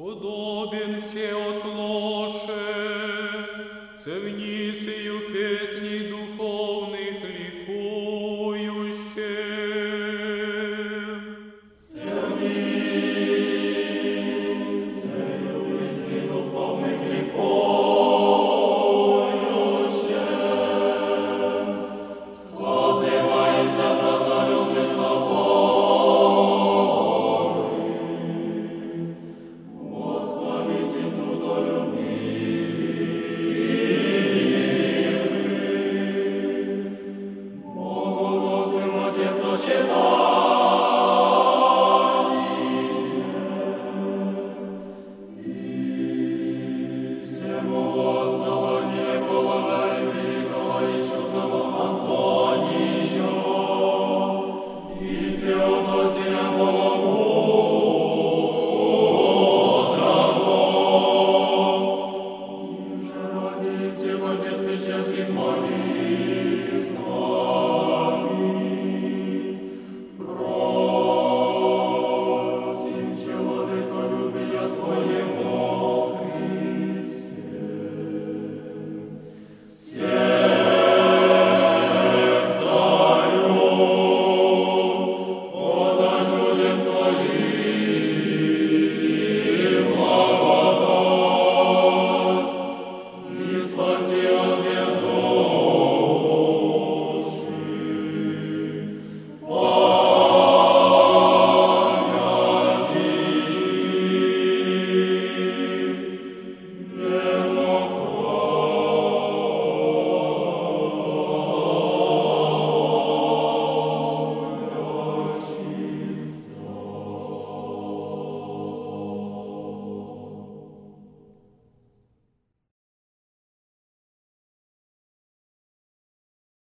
подобен все отлоше, цевни 解脱